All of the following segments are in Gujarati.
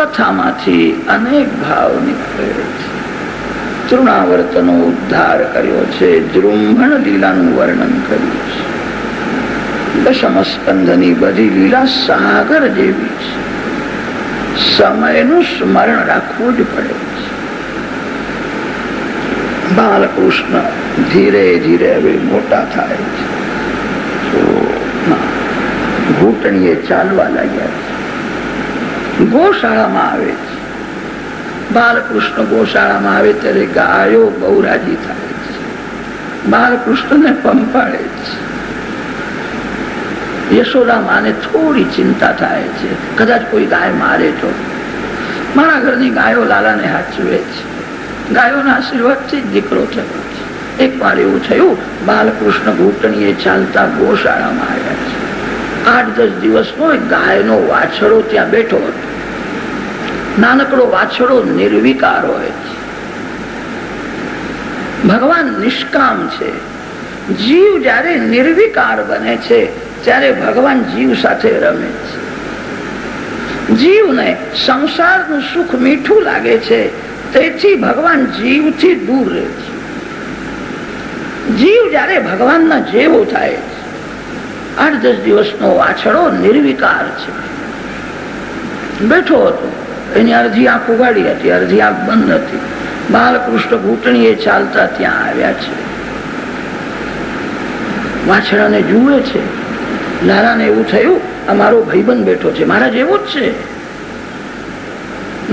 કથામાંથી અનેક ભાવ નીકળે છે. તૃણાવર્તનો ઉદ્ધાર કર્યો છે જૃંભણ લીલાનું વર્ણન કર્યું છે. દશમસ્કંદની બધી લીલા સાગર જેવી છે. સમયનું સ્મરણ રાખવું જ પડે છે. બાલકૃષ્ણ ધીરે ધીરે હવે મોટા થાય છે. ઘૂંટણીએ ચાલવા લાગ્યા છે. ગોશાળામાં આવે છે. બાલકૃષ્ણ ગોશાળામાં આવે ત્યારે ગાયો બહુ રાજી થાય છે. બાલકૃષ્ણને પંપાડે છે. યશોદા માને થોડી ચિંતા થાય છે. કદાચ કોઈ ગાય મારે તો. મારા ઘરની ગાયો લાલાને હાચવે છે. ગાયોના આશીર્વાદથી જ દીકરો થયો છે. એક વાર એવું થયું, બાલકૃષ્ણ ઘૂંટણીએ ચાલતા ગોશાળામાં આઠ દસ દિવસનો એક ગાયનો વાછડો ત્યાં બેઠો હતો. નાનકડો વાછડો નિર્વિકાર હોય છે. ભગવાન નિષ્કામ છે. જીવ જ્યારે નિર્વિકાર બને છે, ત્યારે ભગવાન જીવ સાથે રમે છે. જીવને સંસારનું સુખ મીઠું લાગે છે, તેથી ભગવાન જીવથી દૂર રહે છે. જીવ જ્યારે ભગવાનના જેવો થાય આઠ દસ દિવસનો વાછડો નિર્વિકાર છે. બેઠો હતો. એની અરજી આંખ ઉગાડી હતી અરજી આંખ બંધ હતી. બાલકૃષ્ણ ઘૂંટણીએ ચાલતા ત્યાં આવ્યા છે. વાછડાને જુએ છે. લારાને એવું થયું, આ મારો ભાઈબંધ બેઠો છે, મારા જેવો જ છે.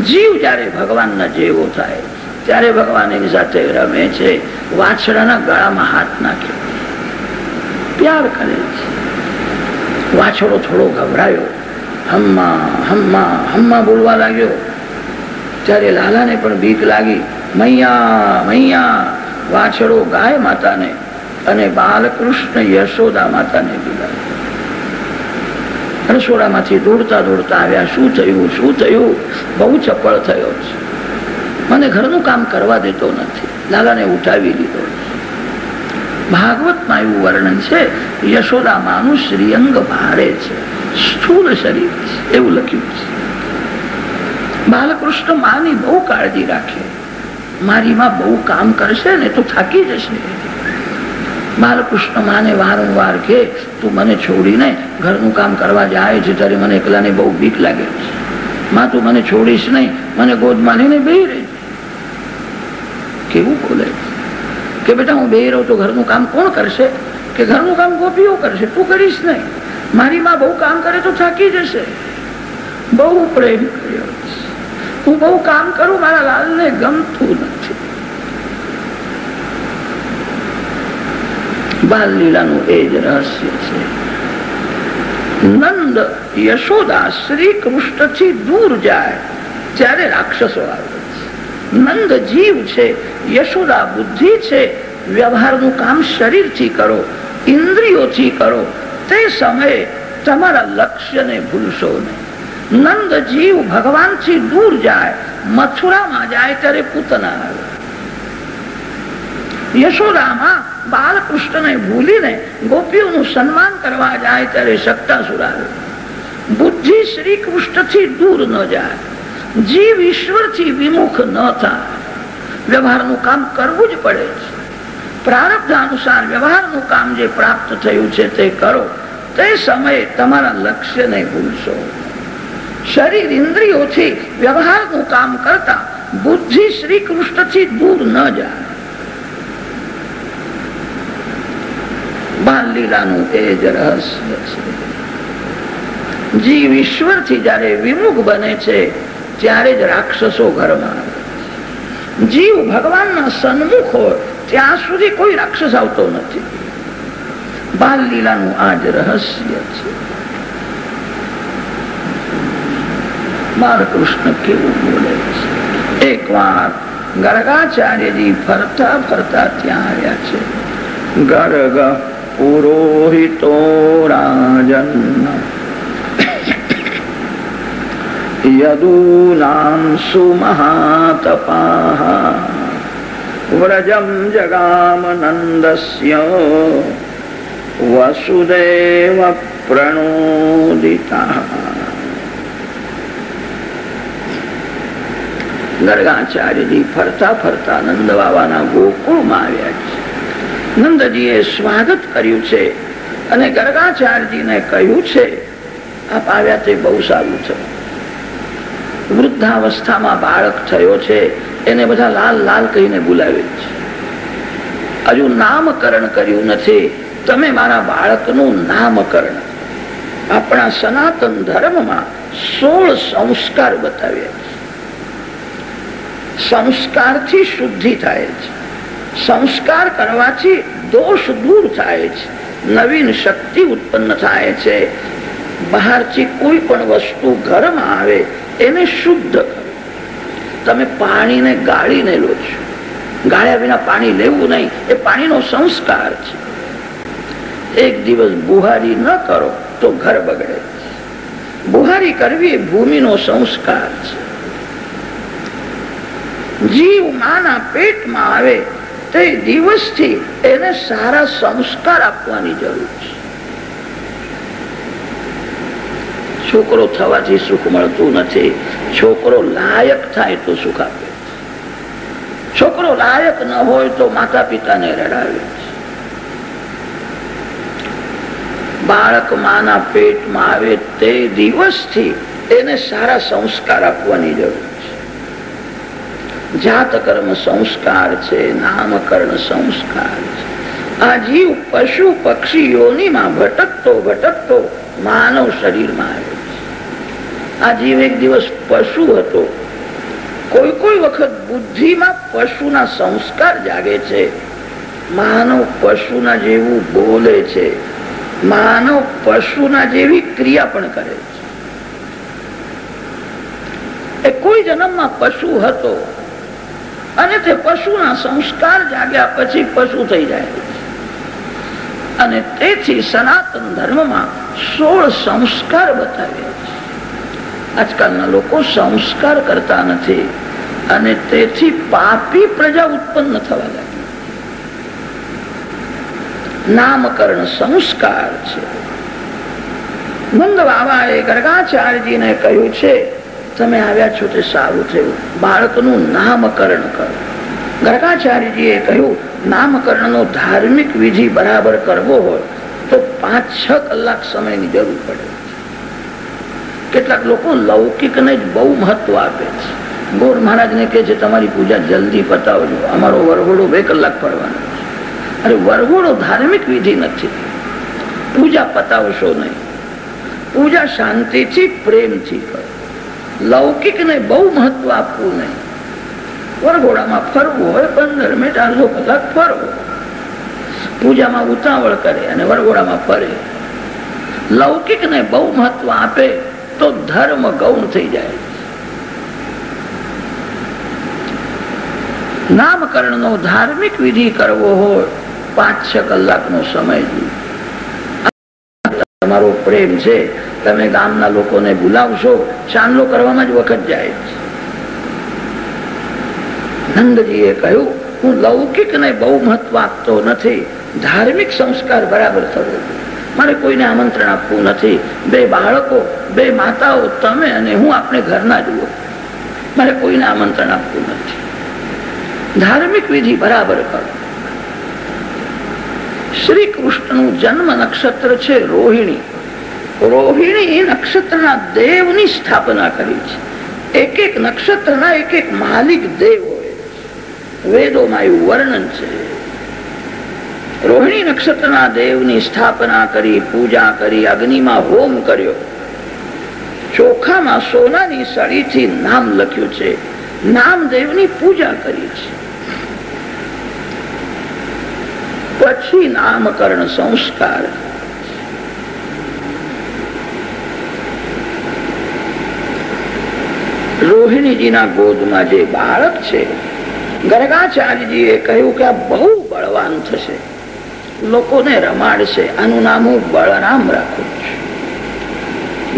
જીવ જ્યારે ભગવાનના જેવો થાય, ત્યારે ભગવાન એની સાથે રમે છે, વાછડાના ગળામાં હાથ નાખે. પ્યાર કરે વાછડો થોડો ગભરાયો. હમ્મા હમ્મા હમ્મા, બોલવા લાગ્યો. ત્યારે લાલાને પણ બીક લાગી, મૈયા મૈયા, વાછડો ગાય માતાને અને બાલકૃષ્ણ યશોદા માતાને બોલાવ્યો રસોડામાંથી દોડતા દોડતા આવ્યા, શું થયું શું થયું? બહુ ચપળ થયો છે. મને ઘરનું કામ કરવા દેતો નથી. લાલાને ઉઠાવી લીધો. ભાગવતમાં એવું વર્ણન છે, યશોદા માનું શ્રીઅંગ ભારે છે, સ્થૂળ શરીર એવું લખ્યું છે. બાલકૃષ્ણ માની બહુ કાળજી રાખે. મારી માં બહુ કામ કરશે ને તો થાકી જશે. બાલકૃષ્ણ માને વારંવાર કે, તું મને છોડીને ઘરનું કામ કરવા જાય છે, ત્યારે મને એકલાને બહુ બીક લાગે છે. માં, તું મને છોડીશ નહીં, મને ગોદમાં લઈને બે રહે કેવું બોલે? બેટા, હું બે રહું તો ઘરનું કામ કોણ કરશે? કે ઘરનું કામ ગોપીઓ કરશે? તું કરીશ નહીં. મારી માં બહુ કામ કરે તો થાકી જશે. બહુ પ્રેમ કર્યો હું બહુ કામ કરું, મારા લાલને ગમતું નથી. બાલ લીલાનું એ જ રહસ્ય છે. નંદ યશોદા શ્રી કૃષ્ણથી દૂર જાય, ત્યારે રાક્ષસો આવે નંદ જીવ છે, યશોદા બુદ્ધિ છે વ્યવહારનું કામ શરીરથી કરો, ઇન્દ્રિયોથી કરો. તે સમયે તમારા લક્ષ્યને ભૂલશો નહીં. નંદ જીવ ભગવાનથી દૂર જાય, મથુરામાં જાય ત્યારે પૂતના આવે. યશોદામાં બાલકૃષ્ણને ભૂલીને ગોપીઓનું સન્માન કરવા જાય ત્યારે સત્તાસુર આવે. બુદ્ધિ શ્રી કૃષ્ણથી દૂર ન જાય. જીવ ઈશ્વરથી વિમુખ ન થાય. વ્યવહારનું કામ કરવું જ પડે છે. પ્રારબ્ધ અનુસાર વ્યવહારનું કામ જે પ્રાપ્ત થયું છે તે કરો. તે સમયે તમારા લક્ષ્યને ભૂલશો. શરીર ઇન્દ્રિયોથી વ્યવહારનું કામ કરતા બુદ્ધિ શ્રી કૃષ્ણથી દૂર ન જાય. રહસ્ય જીવ ઈશ્વર જ્યારે વિમુખ બને છે, ત્યારે જ રાક્ષસો ઘરમાં આવે જીવ ભગવાનના સન્મુખ હોય ત્યાં સુધી કોઈ રાક્ષસ આવતો નથી. બાલ લીલાનું આ જ રહસ્ય છે. બાલકૃષ્ણ કેવું બોલે છે? એક વાર ગરગાચાર્યજી ફરતા ફરતા ત્યાં આવ્યા છે. ગરગ પુરોહિતો રાજન યદૂનાં સુમહાતપાः વ્રજમ જગામનંદસ્ય વસુદેવ પ્રણોદિતા ગર્ગાચાર્યજી ફરતા ફરતા નંદ બાબાના ગોકુળમાં આવ્યા છે। નંદજીએ સ્વાગત કર્યું છે અને ગર્ગાચાર્યજીને કહ્યું છે, આપ આવ્યા તે બહુ સારું થયું. વૃદ્ધાવસ્થામાં બાળક થયો છે, એને બધા લાલ લાલ કહીને બોલાવે છે. હજુ નામકરણ કર્યું નથી. તમે મારા બાળકનું નામકરણ આપણા સનાતન ધર્મમાં સોળ સંસ્કાર બતાવ્યા છે. સંસ્કારથી શુદ્ધિ થાય છે. સંસ્કાર કરવાથી દોષ દૂર થાય છે. નવીન શક્તિ ઉત્પન્ન થાય છે. બહારથી કોઈ પણ વસ્તુ ઘરમાં આવે એને શુદ્ધ. તમે પાણીને ગાળીને લો છો. ગાળ્યા વિના પાણી લેવું નહીં. એ પાણીનો સંસ્કાર છે. એક દિવસ બુહારી ન કરો તો ઘર બગડે બુહારી કરવી એ ભૂમિનો સંસ્કાર છે. જીવ માના પેટમાં આવે તે દિવસથી એને સારા સંસ્કાર આપવાની જરૂર છે. છોકરો થવાથી સુખ મળતું નથી. છોકરો લાયક થાય તો સુખ આપે. છોકરો લાયક ન હોય તો માતા પિતાને રડાવે બાળક માના પેટમાં આવે તે દિવસથી એને સારા સંસ્કાર આપવાની જરૂર છે. જાત કર્મ સંસ્કાર છે નામકર્ણ સંસ્કાર છે. આ જીવ પશુ પક્ષીઓની માં ભટકતો ભટકતો માનવ શરીરમાં આવે આ જીવ એક દિવસ પશુ હતો. કોઈ કોઈ વખત બુદ્ધિમાં પશુના સંસ્કાર જાગે છે. માનવ પશુના જેવું બોલે છે. માનવ પશુના જેવી ક્રિયા પણ કરે છે. એ કોઈ જન્મમાં પશુ હતો અને તે પશુના સંસ્કાર જાગ્યા પછી પશુ થઈ જાય અને તેથી સનાતન ધર્મમાં સોળ સંસ્કાર બતાવ્યા આજકાલના લોકો સંસ્કાર કરતા નથી અને તેથી પાપી પ્રજા ઉત્પન્ન થવા લાગી. નામકરણ સંસ્કાર છે. નંદ બાબાએ ગર્ગાચાર્યજીને કહ્યું છે, તમે આવ્યા છો તે સારું થયું. બાળકનું નામકરણ કરો. ગર્ગાચાર્યજીએ કહ્યું, નામકરણનો ધાર્મિક વિધિ બરાબર કરવો હોય તો પાંચ છ કલાક સમયની જરૂર પડે. કેટલાક લોકો લૌકિકને જ બહુ મહત્વ આપે છે. ગોર મહારાજને કહે છે, તમારી પૂજા જલ્દી પતાવજો. અમારો વરઘોડો બે કલાક પડવાનો અરે, વરઘોડો ધાર્મિક વિધિ નથી. પૂજા પતાવશો નહીં. પૂજા શાંતિથી, પ્રેમથી કરો. લૌકિકને બહુ મહત્વ આપવું નહીં. વરઘોડામાં ફરવું હોય, પંદર મિનિટ અડધો કલાક ફરવો. પૂજામાં ઉતાવળ કરે અને વરઘોડામાં ફરે. લૌકિકને બહુ મહત્વ આપે. તો ધર્મ ગૌણ થઈ જાય. નામકરણ નો ધાર્મિક વિધિ કરવો હોય પાંચ છ કલાકનો સમય તમારો પ્રેમ છે, તમે ગામના લોકોને બોલાવશો, ચાંદલો કરવામાં જ વખત જાય નંદજીએ કહ્યું, હું લૌકિક ને બહુ મહત્વ આપતો નથી, ધાર્મિક સંસ્કાર બરાબર થવો મારે કોઈને આમંત્રણ આપવું નથી. બે બાળકો, બે માતાઓ, તમે અને હું આપણે ઘરના જુઓ. મારે કોઈને આમંત્રણ આપવું નથી. ધાર્મિક વિધિ બરાબર કરો. શ્રી કૃષ્ણનું જન્મ નક્ષત્ર છે રોહિણી. રોહિણી નક્ષત્રના દેવની સ્થાપના કરી છે. એક એક નક્ષત્રના એક એક માલિક દેવ હોય વેદોમાં એવું વર્ણન છે. રોહિણી નક્ષત્રના દેવની સ્થાપના કરી, પૂજા કરી, અગ્નિમાં હોમ કર્યો. ચોખામાં સોનાની સળીથી નામ લખ્યું છે. નામદેવની પૂજા કરી છે. પછી નામકરણ સંસ્કાર. રોહિણીજીના ગોદમાં જે બાળક છે, ગરગાચાર્યજીએ કહ્યું કે આ બહુ બળવાન થશે. લોકોને રમાડશે. આનું નામ હું બળરામ રાખું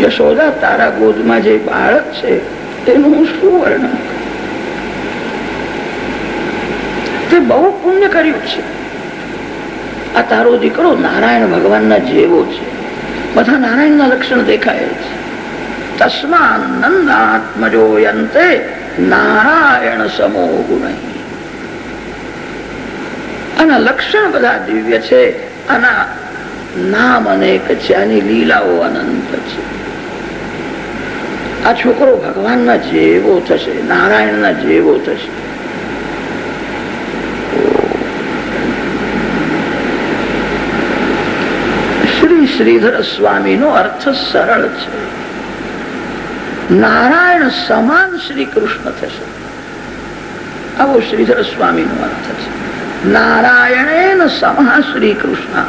યશોદા તારા ગોદમાં જે બાળક છે, તેનું હું શું વર્ણન તે બહુ પુણ્ય કર્યું છે. આ તારો દીકરો નારાયણ ભગવાનના જેવો છે. બધા નારાયણના લક્ષણ દેખાય છે. તસ્મા નંદાત્મજો યંતે નારાયણ સમો ગુણ આના લક્ષણ બધા દિવ્ય છે. આના નામ અનેક છે. આની લીલાઓ અનંત છે. આ છોકરો ભગવાનના જેવો થશે, નારાયણના જેવો થશે. શ્રી શ્રીધર સ્વામીનો અર્થ સરળ છે. નારાયણ સમાન શ્રી કૃષ્ણ થશે. આવો શ્રીધર સ્વામીનો અર્થ છે. નારાયણેન સમા શ્રી કૃષ્ણ.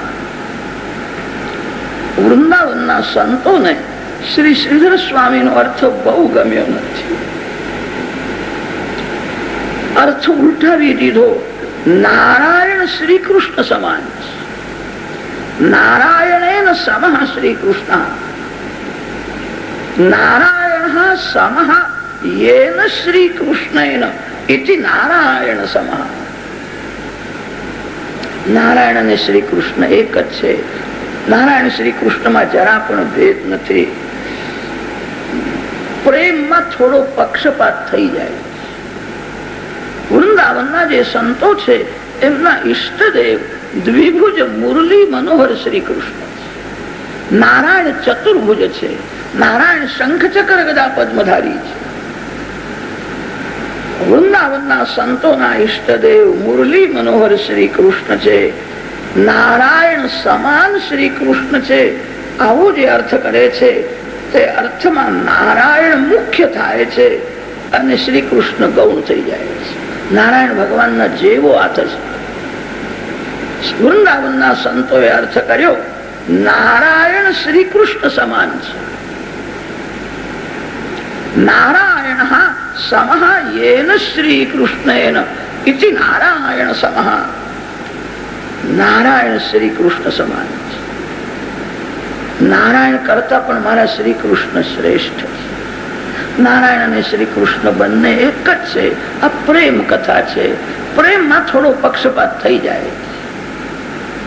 વૃંદાવનના સંતોને શ્રી શ્રીધર સ્વામીનો અર્થ બહુ ગમ્યો નથી. અર્થ ઉલટાવી દીધો, નારાયણ શ્રી કૃષ્ણ સમાન નારાયણેન સમા શ્રી કૃષ્ણ. નારાયણ સમા યેન શ્રી કૃષ્ણેન. નારાયણ સમઃ નારાયણ અને શ્રી કૃષ્ણ એક જ છે. નારાયણ શ્રી કૃષ્ણમાં જરા પણ ભેદ નથી. પ્રેમમાં થોડો પક્ષપાત થઈ જાય. વૃંદાવનના જે સંતો છે, એમના ઈષ્ટદેવ, દ્વિભુજ, મુરલી, મનોહર શ્રી કૃષ્ણ નારાયણ ચતુર્ભુજ છે. નારાયણ શંખ ચક્ર ગદા પદ્મધારી છે. વૃંદાવનના સંતોના ઈષ્ટદેવ મુરલી મનોહર શ્રી કૃષ્ણ છે. નારાયણ સમાન શ્રી કૃષ્ણ છે. આવો જે અર્થ કરે છે, તે અર્થમાં નારાયણ મુખ્ય થાય છે અને શ્રી કૃષ્ણ ગૌણ થઈ જાય છે. નારાયણ ભગવાનના જેવો અર્થ છે. વૃંદાવનના સંતોએ અર્થ કર્યો, નારાયણ શ્રી કૃષ્ણ સમાન છે. નારાયણ સમહ શ્રી કૃષ્ણેન નારાયણ સમહા નારાયણ શ્રી કૃષ્ણ સમાન નારાયણ કરતા પણ મારા શ્રી કૃષ્ણ શ્રેષ્ઠ નારાયણ અને શ્રી કૃષ્ણ બંને એક જ છે આ પ્રેમ કથા છે પ્રેમમાં થોડો પક્ષપાત થઈ જાય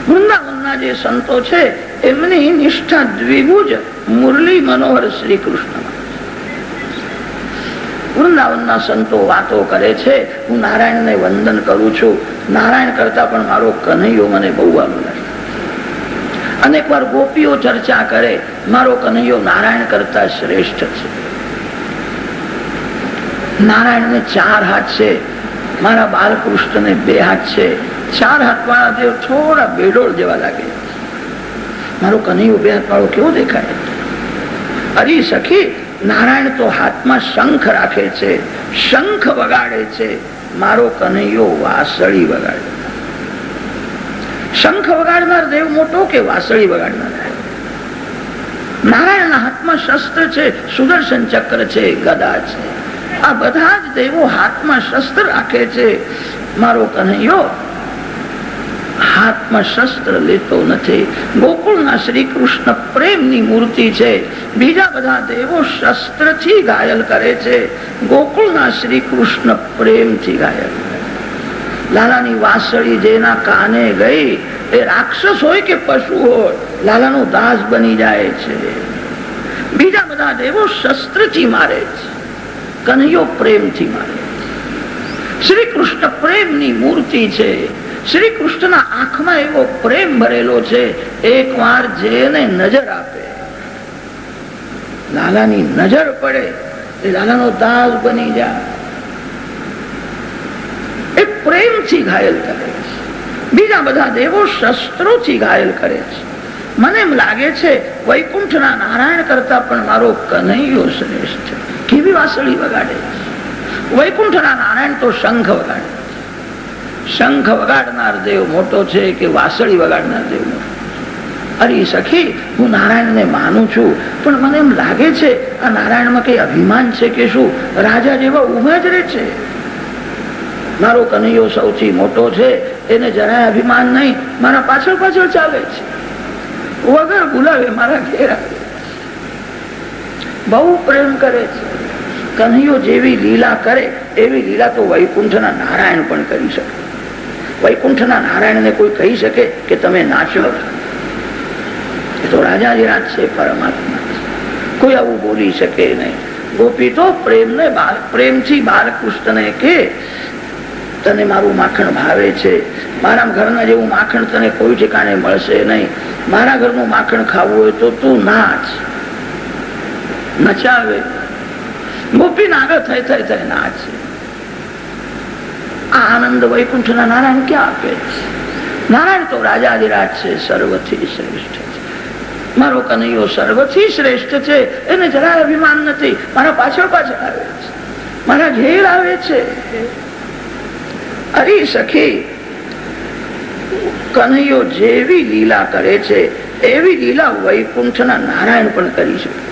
વૃંદાવનના જે સંતો છે એમની નિષ્ઠા દ્વિભુજ મુરલી મનોહર શ્રી કૃષ્ણ વૃંદાવનના સંતો વાતો કરે છે. હું નારાયણને વંદન કરું છું. નારાયણ કરતા પણ મારો કનૈયો મને બહુ લાગે અનેક વાર ગોપીઓ ચર્ચા કરે, મારો કનૈયો નારાયણ કરતા શ્રેષ્ઠ છે. નારાયણને ચાર હાથ છે. મારા બાલકૃષ્ણને બે હાથ છે. ચાર હાથ વાળા દેવ થોડા બેડોળ જેવા લાગે મારો કનૈયો બે હાથ વાળો કેવો દેખાય? અરે સખી નારાયણ તો હાથમાં શંખ રાખે છે, શંખ વગાડે છે. મારો કનૈયો વાસળી વગાડે. શંખ વગાડનાર દેવ મોટો કે વાસળી વગાડનાર? નારાયણના હાથમાં શસ્ત્ર છે, સુદર્શન ચક્ર છે, ગદા છે. આ બધા જ દેવો હાથમાં શસ્ત્ર રાખે છે. મારો કનૈયો હાથમાં શસ્ત્ર લેતો નથી. ગોકુળના શ્રી કૃષ્ણ પ્રેમની મૂર્તિ છે. બીજા બધા દેવો શસ્ત્રથી ઘાયલ કરે છે. ગોકુળના શ્રી કૃષ્ણ પ્રેમથી ઘાયલ. લાલાની વાસળી જેના કાને ગઈ, એ રાક્ષસ હોય કે પશુ હોય, લાલાનો દાસ બની જાય છે. બીજા બધા દેવો શસ્ત્રથી મારે છે. કનૈયો પ્રેમથી મારે શ્રી કૃષ્ણ પ્રેમની મૂર્તિ છે. શ્રી કૃષ્ણના આંખમાં એવો પ્રેમ ભરેલો છે એક વાર જેને નજર આપે. લાલાની નજર પડે, એ લાલાનો દાસ બની જાય. એ પ્રેમથી ઘાયલ કરે છે. બીજા બધા દેવો શસ્ત્રોથી ઘાયલ કરે છે. મને એમ લાગે છે, વૈકુંઠના નારાયણ કરતા પણ મારો કનૈયો શ્રેષ્ઠ. કેવી વાસળી વગાડે છે. વૈકુંઠના નારાયણ તો શંખ વગાડે શંખ વગાડનાર દેવ મોટો છે કે વાસળી વગાડનાર દેવ અરે સખી, હું નારાયણને માનું છું, પણ મને એમ લાગે છે આ નારાયણમાં કઈ અભિમાન છે કે શું? રાજા જેવા ઊભા જ રહે છે. મારો કનૈયો સૌથી મોટો છે, એને જરાય અભિમાન નહીં, મારા પાછળ પાછળ ચાલે છે. વગર બોલાવે મારા ઘેર. બહુ પ્રેમ કરે છે. કનૈયો જેવી લીલા કરે, એવી લીલા તો વૈકુંઠના નારાયણ પણ કરી શકે. વૈકુંઠના નારાયણને કોઈ કહી શકે કે તમે નાચો એ તો રાજાધિરાજ છે, પરમાત્મા કોઈ આવું બોલી શકે નહીં. ગોપી તો પ્રેમને પ્રેમથી બાલકૃષ્ણને કે, તને મારું માખણ ભાવે છે. મારા ઘરના જેવું માખણ તને કોઈ ઠેકાણે મળશે નહીં. મારા ઘરનું માખણ ખાવું હોય તો તું નાચ. નચાવે. ગોપી આગળ થઈ થઈ થઈ નાચે. આ આનંદ વૈકુંઠના નારાયણ ક્યાં આપે છે? નારાયણ તો રાજાધિરાજ છે, સર્વથી શ્રેષ્ઠ છે. મારો કનૈયો સર્વથી શ્રેષ્ઠ છે, એને જરા અભિમાન નથી. મારા પાછળ પાછળ આવે છે. મારા ઘેર આવે છે. અરે સખી, કનૈયો જેવી લીલા કરે છે, એવી લીલા વૈકુંઠના નારાયણ પણ કરી શકે.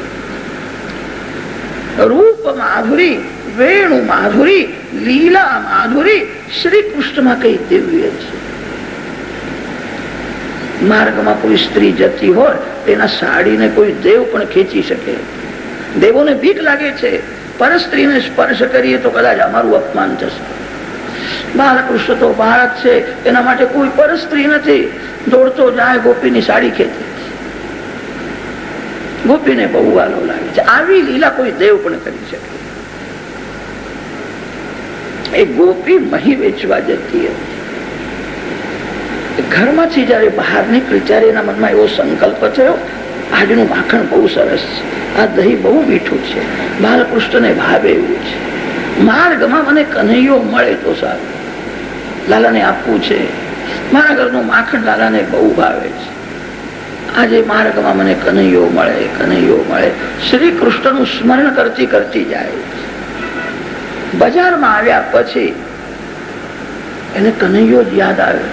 રૂપ માધુરી વેણુ માધુરી, લીલા માધુરી શ્રી કૃષ્ણમાં કઈ દિવ્ય છે? માર્ગમાં કોઈ સ્ત્રી જતી હોય, તેના સાડીને કોઈ દેવ પણ ખેંચી શકે. દેવોને ભીક લાગે છે પર સ્ત્રીને સ્પર્શ કરીએ તો કદાચ અમારું અપમાન થશે. બાલકૃષ્ણ તો બાળક છે, એના માટે કોઈ પર સ્ત્રી નથી. દોડતો જાય, ગોપીની સાડી ખેંચે. ગોપીને બહુ વાલો લાગે છે. આવી લીલા કોઈ દેવ પણ કરી શકે. એ ગોપી મહી વેચવા જતી હતી. ઘરમાંથી જયારે બહાર નીકળી, ત્યારે એના મનમાં એવો સંકલ્પ થયો, આજનું માખણ બહુ સરસ છે. આ દહીં બહુ મીઠું છે. બાલકૃષ્ણને ભાવે એવું છે. માર્ગમાં મને કનૈયો મળે તો સારું. લાલાને આપવું છે. મારા ઘરનું માખણ લાલાને બહુ ભાવે છે. આજે માર્ગમાં મને કનૈયો મળે કનૈયો મળે. શ્રી કૃષ્ણનું સ્મરણ કરતી કરતી જાય. બજારમાં આવ્યા પછી એને કનૈયો જ યાદ આવ્યો.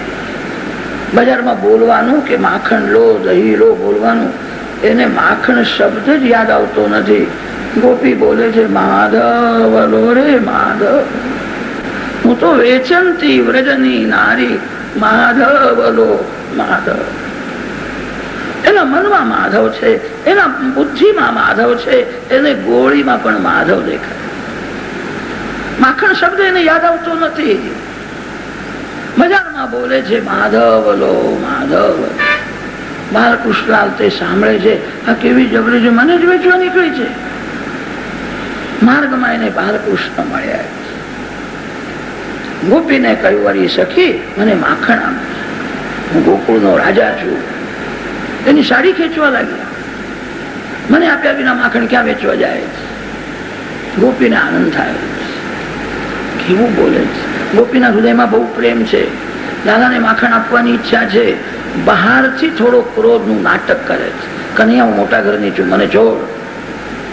બજારમાં બોલવાનું કે માખણ લો, દહીં લો બોલવાનું, એને માખણ શબ્દ જ યાદ આવતો નથી. ગોપી બોલે છે, માધવ રે માધવ. હું તો વેચનતી વ્રજની નારી. માધવ લો માધવ. એના મનમાં માધવ છે, એના બુદ્ધિમાં માધવ છે, એને ગોળીમાં પણ માધવ દેખાય. માખણ શબ્દ એને યાદ આવતો નથી. બજારમાં બોલે છે, માધવ લો, માધવ. બાલકૃષ્ણલાલ તે સાંભળે છે, આ કેવી જબરી છે, મને જ વેચવા નીકળી છે. માર્ગમાં એને બાલકૃષ્ણ મળ્યા. ગોપીને કહ્યું, અરી સખી, મને માખણ આમ. હું ગોકુળનો રાજા છું. એની સાડી ખેંચવા લાગ્યા. મને આપ્યા વિના માખણ ક્યાં વેચવા જાય? ગોપીને આનંદ થાય. કેવું બોલે છે? ગોપીના હૃદયમાં બહુ પ્રેમ છે. દાદાને માખણ આપવાની ઈચ્છા છે. બહારથી થોડો ક્રોધનું નાટક કરે છે. કન્યા મોટા ઘરની છું. મને છોડ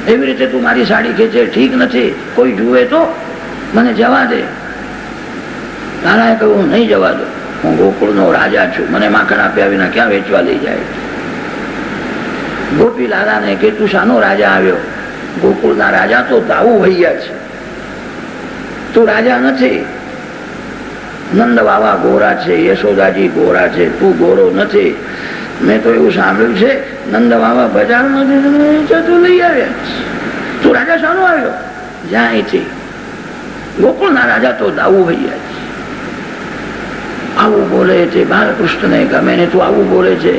એવી રીતે તું મારી સાડી ખેંચે. ઠીક નથી. કોઈ જુએ તો મને જવા દે. દાદાએ કહ્યું, હું નહીં જવા દો હું ગોકુળનો રાજા છું. મને માખણ આપ્યા વિના ક્યાં વેચવા લઈ જાય? ગોપી લાલાને કે, તું શાનો રાજા આવ્યો? ગોકુળના રાજા તો દાવું ભૈયા છે. તું રાજા નથી. નંદ બાબા ગોરા છે, યશોદાજી ગોરા છે, તું ગોરો નથી. મેં તો એવું સાંભળ્યું છે, નંદ બાબા બજારમાંથી તું લઈ આવ્યા તું રાજા શાનો આવ્યો? જ્યાં અહીંથી. ગોકુળના રાજા તો દાવું ભાઈ આવું બોલે છે, બાલકૃષ્ણને ગમે ને તું આવું બોલે છે.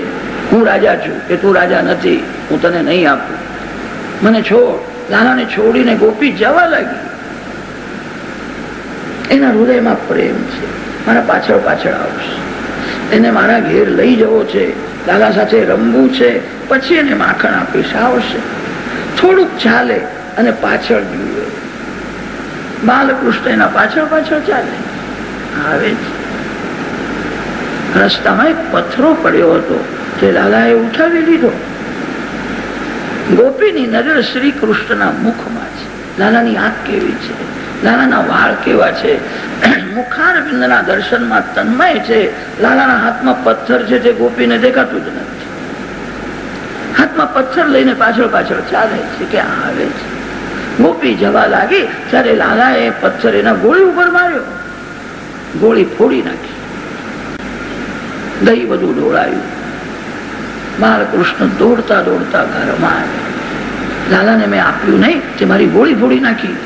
હું રાજા છું કે તું રાજા નથી, હું તને નહીં આપું. મને છોડ, દાદાને છોડીને ગોપી જવા લાગી. એના હૃદયમાં પ્રેમ છે. મારા પાછળ પાછળ આવશે. એને મારા ઘેર લઈ જવો છે. દાદા સાથે રમવું છે. પછી એને માખણ આપીશ. આવશે. થોડુંક ચાલે અને પાછળ જુએ. બાલકૃષ્ણ એના પાછળ પાછળ ચાલે. આવે છે રસ્તામાં એક પથ્થરો પડ્યો હતો. તે દાદાએ ઉઠાવી લીધો. ગોપીની નજર શ્રી કૃષ્ણના મુખમાં છે. દાદાની આંખ કેવી છે? લાલાના વાળ કેવા છે? મુખારવિંદના દર્શનમાં તન્મય છે. લાલાના હાથમાં પથ્થર છે તે ગોપીને દેખાતું જ નથી. હાથમાં પથ્થર લઈને પાછળ પાછળ ચાલે છે કે આવે છે. ગોપી જવા લાગી ત્યારે લાલાએ પથ્થર એના ગોળી ઉપર માર્યો. ગોળી ફોડી નાખી. દહીં બધું ડોળાયું બાલકૃષ્ણ દોડતા દોડતા ઘરમાં આવ્યા. લાલાને મેં આપ્યું નહીં, તે મારી ગોળી ફોડી નાખી.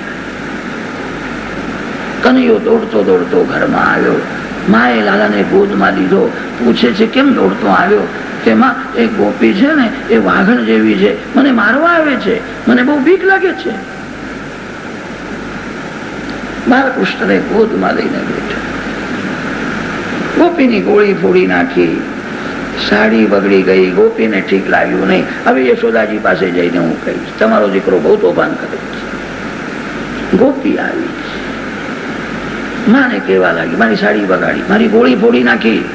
કનૈયો દોડતો દોડતો ઘરમાં આવ્યો. માએ લાલાને ગોદમાં લીધો પૂછે છે, કેમ દોડતો આવ્યો? તેમાં એ ગોપી છે ને, એ વાઘણ જેવી છે. મને મારવા આવે છે. મને બહુ ભીખ લાગે છે. બાળકૃષ્ણને ગોદમાં લઈને બેઠો. ગોપીની ગોળી ફોડી નાખી. સાડી બગડી ગઈ. ગોપીને ઠીક લાગ્યું નહીં. હવે યશોદાજી પાસે જઈને હું કહીશ. તમારો દીકરો બહુ તોફાન કરે છે. ગોપી આવી. માને કેવા લાગી, મારી સાડી બગાડી મારી ગોળી ફોડી નાખી.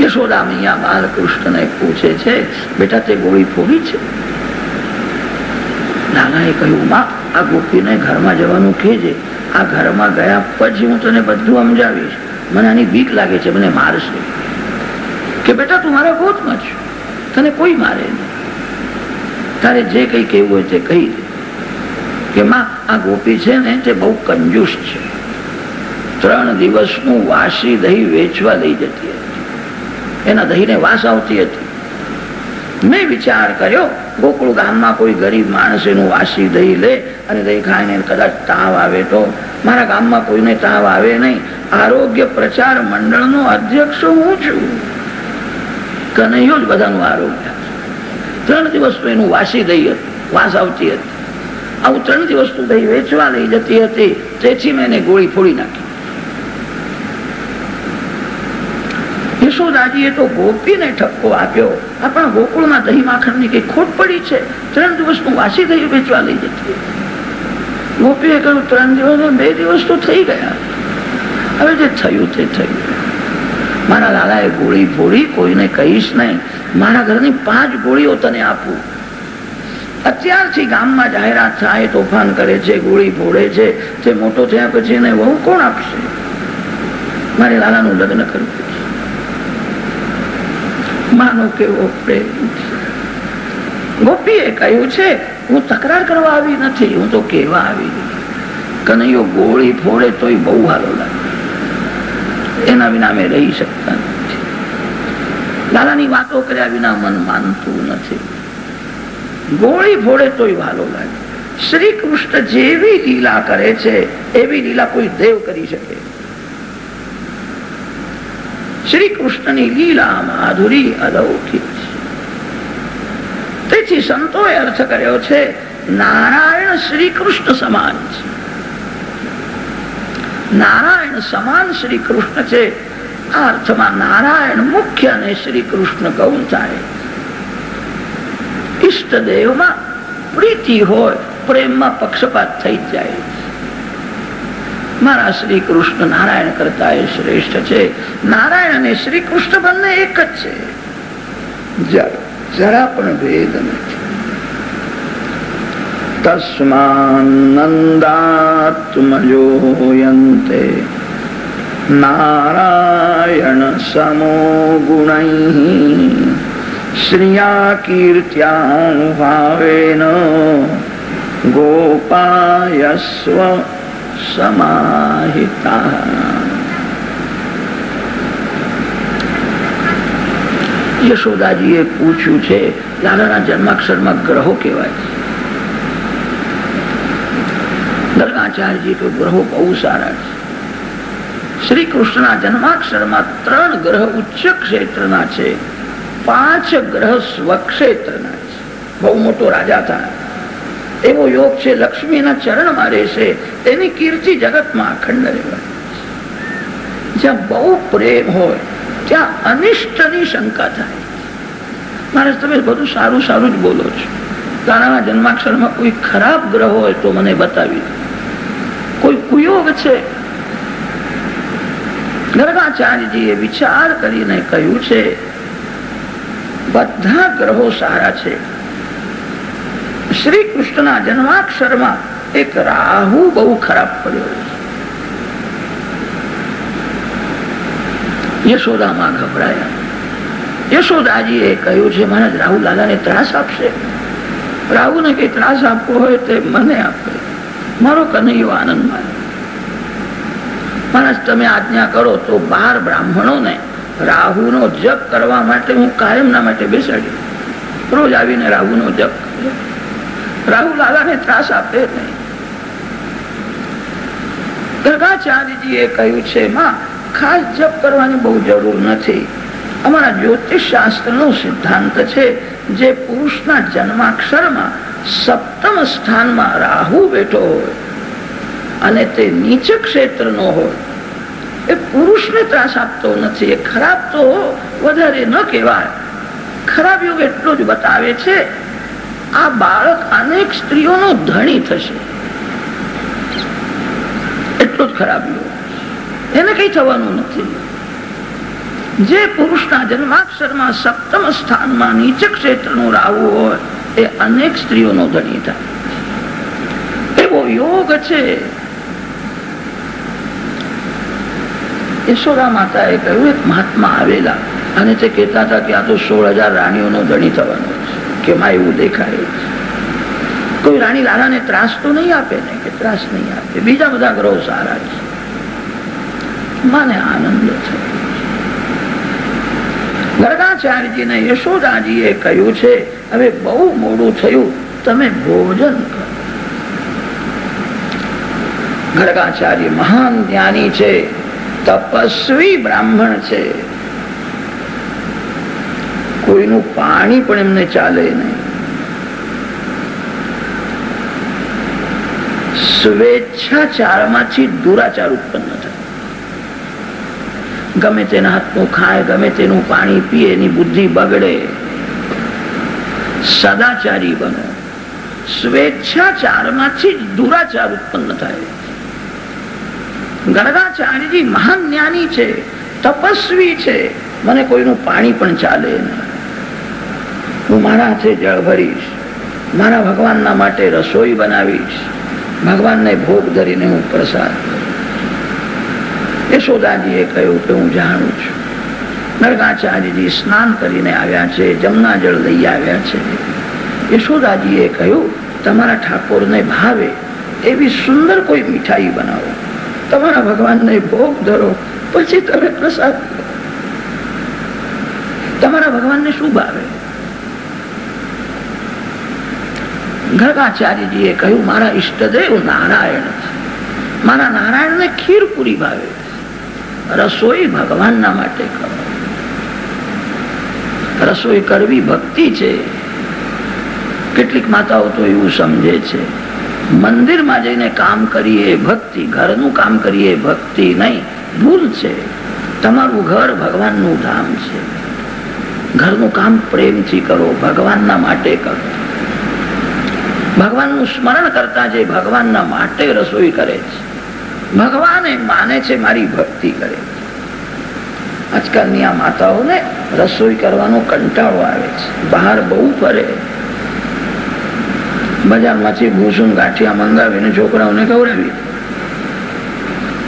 યશોદા મૈયા બાલકૃષ્ણને પૂછે છે, બેટા, તે ગોળી ફોડી છે? નાનાએ કહ્યું, માં, આ ગોપીને ઘરમાં જવાનું કહેજે. આ ઘરમાં ગયા પછી હું તને બધું સમજાવીશ. મને આની બીક લાગે છે, મને મારશે. કે, બેટા, તું મારા ગોતમાં છું. તને કોઈ મારે નહીં. તારે જે કઈ કહેવું હોય તે કહી દે. કે માં આ ગોપી છે ને તે બહુ કંજૂસ છે. ત્રણ દિવસનું વાસી દહીં વેચવા લઈ જતી હતી. એના દહીંને વાસ આવતી હતી. મેં વિચાર કર્યો, ગોકુળ ગામમાં કોઈ ગરીબ માણસ એનું વાસી દહીં લે અને દહીં ખાઈને કદાચ તાવ આવે તો. મારા ગામમાં કોઈને તાવ આવે નહીં. આરોગ્ય પ્રચાર મંડળનો અધ્યક્ષ હું છું. કનૈયો જ બધાનું આરોગ્ય. ત્રણ દિવસ તો એનું વાસી દહીં હતું. વાસ આવતી હતી. આવું ત્રણ દિવસ તો દહીં વેચવા લઈ જતી હતી. તેથી મેં એને ગોળી ફોડી નાખી. યશોદાજીએ તો ગોપીને ઠપકો આપ્યો. આપણા ગોકુળમાં દહીં માખણની કઈ ખોટ પડી છે? ત્રણ દિવસનું વાસી દહીં વેચવા લઈ જતી. ગોપીએ કહ્યું, ત્રણ દિવસ બે દિવસ તો થઈ ગયા. હવે જે થયું તે થયું. મારા લાલાએ ગોળી ફોડી, કોઈને કહીશ નહીં. મારા ઘરની પાંચ ગોળીઓ તને આપું. અત્યારથી ગામમાં જાહેરાત થાય, તોફાન કરે છે, ગોળી ફોડે છે તે મોટો થયા પછી એને વહુ કોણ આપશે? મારે લાલાનું લગ્ન કરવું માનો કેવો પ્રેમ ગોપીએ કહ્યું છે, હું તકરાર કરવા આવી નથી, હું તો કેવા આવી કનૈયો ગોળી ફોડે તોય બહુ સારો લાગે. એના વિના અમે રહી શકતા નથી. લાલાની વાતો કર્યા વિના મન માનતું નથી. ગોળી ફોડે તોય વાલો લાગે. શ્રી કૃષ્ણ જેવી લીલા કરે છે, એવી લીલા કોઈ દેવ કરી શકે. શ્રી કૃષ્ણની લીલા માધુરી અલૌકિક તેથી સંતોએ અર્થ કર્યો છે, નારાયણ શ્રી કૃષ્ણ સમાન છે. નારાયણ સમાન શ્રી કૃષ્ણ છે. આ અર્થમાં નારાયણ મુખ્ય અને શ્રી કૃષ્ણ ગૌણ થાય ઈષ્ટદેવમાં પ્રીતિ હોય, પ્રેમમાં પક્ષપાત થઈ જાય. મારા શ્રી કૃષ્ણ નારાયણ કરતા એ શ્રેષ્ઠ છે. નારાયણ અને શ્રી કૃષ્ણ બંને એક જ છે. જરા પણ ભેદ નથી. તસ્માનંદાત્મજોયંતે નારાયણ સમો ગુણૈ. શ્રિયા કીર્ત્યાનુભાવેન ગોપાયસ્વ સમાહિતા. યશોદાજીએ પૂછ્યું છે લાલાના જન્માક્ષરમાં ગ્રહો કહેવાય છે? ગર્ગાચાર્યજી તો ગ્રહો બહુ સારા છે. શ્રી કૃષ્ણના જન્માક્ષરમાં ત્રણ ગ્રહ ઉચ્ચ ક્ષેત્રના છે. પાંચ ગ્રહ સ્વક્ષેત્રના બહુ મોટો રાજા હતા એવો યોગ છે, લક્ષ્મીના ચરણમાં રહેશે એની કીર્તિ જગતમાં અખંડ તમે બધું સારું સારું જ બોલો છો. તારાના જન્માક્ષરમાં કોઈ ખરાબ ગ્રહ હોય તો મને બતાવી કોઈ કુયોગ છે? ગર્ગાચાર્યજીએ વિચાર કરીને કહ્યું છે બધા ગ્રહો સારા છે. શ્રી કૃષ્ણના જન્માક્ષરમાં એક રાહુ બહુ ખરાબ પડ્યો યશોદામાં ગભરાયા. યશોદાજીએ કહ્યું છે, મહારાજ રાહુ લાલાને ત્રાસ આપશે. રાહુને કઈ ત્રાસ આપવો હોય તે મને આપે. મારો કનૈયો આનંદ માને મહારાજ, તમે આજ્ઞા કરો તો બાર બ્રાહ્મણોને રાહુનો જપ કરવા માટે હું કાયમના માટે બેસાડી રોજ આવીને રાહુનો જપ કરે રાહુ લાલાને ત્રાસ આપે નહીં. ગર્ગાચાર્યજીએ કહ્યું છે, માં, ખાસ જપ કરવાની બહુ જરૂર નથી. અમારા જ્યોતિષ શાસ્ત્રનો સિદ્ધાંત છે જે પુરુષના જન્માક્ષરમાં સપ્તમ સ્થાનમાં રાહુ બેઠો હોય અને તે નીચ ક્ષેત્રનો હોય. એ પુરુષને ત્રાસ આપતો નથી, એ ખરાબ તો વધારે ન કહેવાય. ખરાબ યોગ એટલો જ બતાવે છે, આ બાળક અનેક સ્ત્રીઓનો ધણી થશે. એટલો જ ખરાબ યોગ. એને કઈ થવાનું નથી. જે પુરુષના જન્માક્ષરમાં સપ્તમ સ્થાનમાં નીચ ક્ષેત્રનું રાહુ હોય, એ અનેક સ્ત્રીઓનો ધણી થાય. એવો યોગ છે યશોદા માતાએ કહ્યું, એક મહાત્મા આવેલા. અને તે કહેતા હતા કે આ તો સોળ હજાર રાણીઓનો ધણી થવાનો છે, કે માં એવું દેખાય. કોઈ રાણી લાલાને ત્રાસ તો નહીં આપે ને? કે ત્રાસ નહીં આપે? બીજા બધા ગ્રહો સારા છે. મને આનંદ છે. ગરગાચાર્યજીને યશોદાજીએ કહ્યું છે, હવે બહુ મોડું થયું, તમે ભોજન કરો. ગરગાચાર્ય મહાન જ્ઞાની છે. તપસ્વી બ્રાહ્મણ છે. કોઈનું પાણી પણ એમને ચાલે નહીં. સ્વેચ્છાચારમાંથી દુરાચાર ઉત્પન્ન થાય. ગમે તેના હાથનું ખાય, ગમે તેનું પાણી પીએ, એની બુદ્ધિ બગડે. સદાચારી બનો. સ્વેચ્છાચારમાંથી દુરાચાર ઉત્પન્ન થાય. ગરગાચાર્યજી મહાન જ્ઞાની છે, તપસ્વી છે, મને કોઈનું પાણી પણ ચાલે નહીં. હું મારા હાથે જળ ભરીશ, મારા ભગવાનના માટે રસોઈ બનાવીશ, ભગવાનને ભોગ ધરીને હું પ્રસાદ યશોદાજીએ કહ્યું કે હું જાણું છું. નરગાચાર્યજી સ્નાન કરીને આવ્યા છે, જમના જળ લઈ આવ્યા છે. યશોદાજીએ કહ્યું, તમારા ઠાકોરને ભાવે એવી સુંદર કોઈ મીઠાઈ બનાવો. તમારા ભગવાનને ભોગ ધરો, પછી તમે પ્રસાદ તમારા ભગવાનને શું ભાવે? ગર્ગાચાર્યજીએ કહ્યું, મારા ઈષ્ટદેવ નારાયણ મારા નારાયણને ખીર પૂરી ભાવે રસોઈ ભગવાનના માટે કરો. રસોઈ કરવી ભક્તિ છે. કેટલીક માતાઓ તો એવું સમજે છે મંદિરમાં જઈને કામ કરીએ, ભક્તિ, ઘરનું કામ કરીએ, ભક્તિ નહીં. ભૂલ છે. તમારું ઘર ભગવાનનું ધામ છે. ઘરનું કામ પ્રેમથી કરો, ભગવાનના માટે કરો. ભગવાનનું સ્મરણ કરતા જે ભગવાનના માટે રસોઈ કરે છે. ભગવાન એ માને છે મારી ભક્તિ કરે આજકાલની આ માતાઓને રસોઈ કરવાનો કંટાળો આવે છે. બહાર બહુ ફરે. બજારમાંથી ભૂસુમ ગાંઠિયા મંગાવીને છોકરાઓને ખવડાવી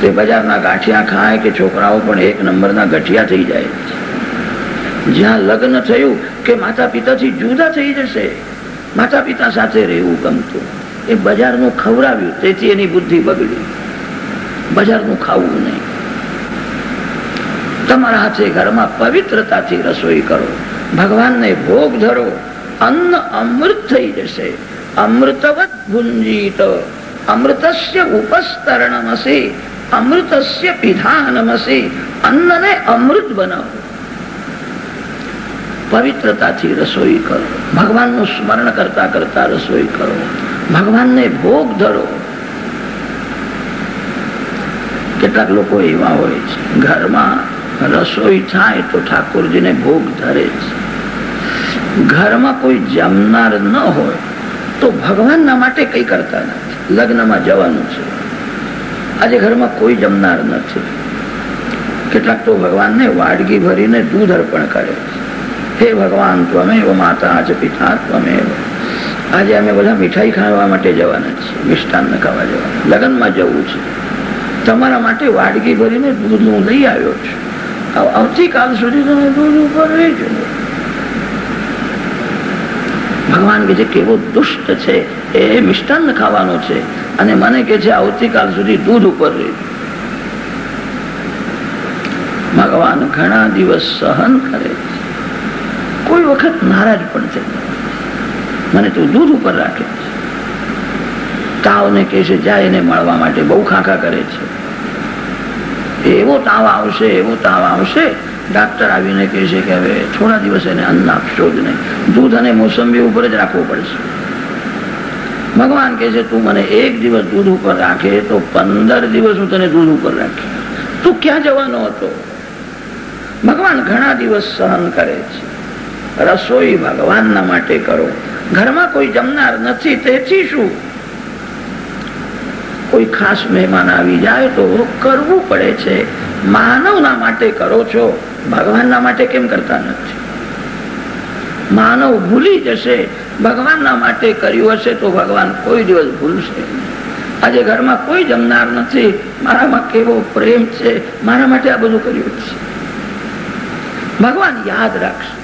તે બજારના ગાંઠિયા ખાય કે છોકરાઓ પણ એક નંબરના ગઠિયા થઈ જાય. જ્યાં લગ્ન થયું કે માતા પિતાથી જુદા થઈ જશે માતા પિતા સાથે રહેવું ગમતું. એ બજારનું ખવડાવ્યું, તેથી એની બુદ્ધિ બગડી. બજારનું ખાવું નહીં. તમારા હાથે ઘરમાં પવિત્રતાથી રસોઈ કરો. ભગવાનને ભોગ ધરો. અન્ન અમૃત થઈ જશે. અમૃતવત ભુંજીત અમૃતસ્ય ઉપસ્તરણમસી અમૃતસ્ય પિધાનમસી અન્નને અમૃત બનાવો પવિત્રતાથી રસોઈ કરો ભગવાનનું સ્મરણ કરતા કરતા રસોઈ કરો ભગવાનને ભોગ ધરો કેટલાક લોકો એવા હોય છે, ઘરમાં રસોઈ થાય તો ઠાકોરજીને ભોગ ધરે છે. ઘરમાં કોઈ જમનાર ન હોય તો ભગવાનના માટે કઈ કરતા નથી. લગ્નમાં જવાનું છે. આજે ઘરમાં કોઈ જમનાર નથી. કેટલાક તો ભગવાનને વાડગી ભરીને દૂધ અર્પણ કરે છે. હે ભગવાન ત્વમેવ માતા જ પિતા ત્વમેવ આજે અમે બધા મીઠાઈ ખાવા માટે જવાના છીએ, મિષ્ટાન ખાવા જવાના. લગ્નમાં જવું છે. તમારા માટે વાડગી ભરીને દૂધ હું લઈ આવ્યો છું. આવતીકાલ સુધી તમે દૂધ ઉપર રહેજો. ભગવાન કે છે કેવો દુષ્ટ છે? એ મિષ્ટાન્ન ખાવાનો છે. અને મને કે છે આવતીકાલ સુધી દૂધ ઉપર રહી. ભગવાન ઘણા દિવસ સહન કરે છે. કોઈ વખત નારાજ પણ છે. મને તું દૂધ ઉપર રાખે છે. તાવને કહે છે જાય એને મળવા માટે બહુ ખાખા કરે છે. એવો તાવ આવશે, એવો તાવ આવશે. ડાક્ટર આવીને કહે છે કે હવે થોડા દિવસ એને અન્ન આપશો જ નહીં. દૂધ અને મોસંબી ઉપર જ રાખવું પડશે. ભગવાન કહે છે, તું મને એક દિવસ દૂધ ઉપર રાખે તો પંદર દિવસ હું તને દૂધ ઉપર રાખી તું ક્યાં જવાનો હતો? ભગવાન ઘણા દિવસ સહન કરે છે. રસોઈ ભગવાનના માટે કરો. ઘરમાં કોઈ જમનાર નથી, તેથી શું? કોઈ ખાસ મહેમાન આવી જાય તો કરવું પડે છે. માનવના માટે કરો છો, ભગવાનના માટે કેમ કરતા નથી? માનવ ભૂલી જશે, ભગવાનના માટે કર્યું હશે તો ભગવાન કોઈ દિવસ ભૂલશે આજે ઘરમાં કોઈ જમનાર નથી, મારામાં કેવો પ્રેમ છે, મારા માટે આ બધું કર્યું છે. ભગવાન યાદ રાખશે.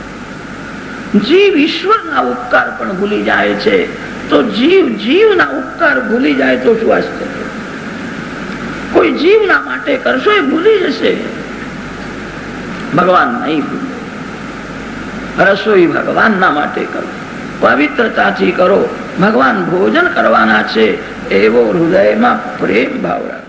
જીવ ઈશ્વરના ઉપકાર પણ ભૂલી જાય છે. તો જીવ જીવના ઉપકાર ભૂલી જાય તો શું વાસ્તે કોઈ જીવના માટે કરશો એ ભૂલી જશે. ભગવાન નહીં ભૂલે. રસોઈ ભગવાનના માટે કરો. પવિત્રતાથી કરો. ભગવાન ભોજન કરવાના છે. એવો હૃદયમાં પ્રેમ ભાવ રાખો.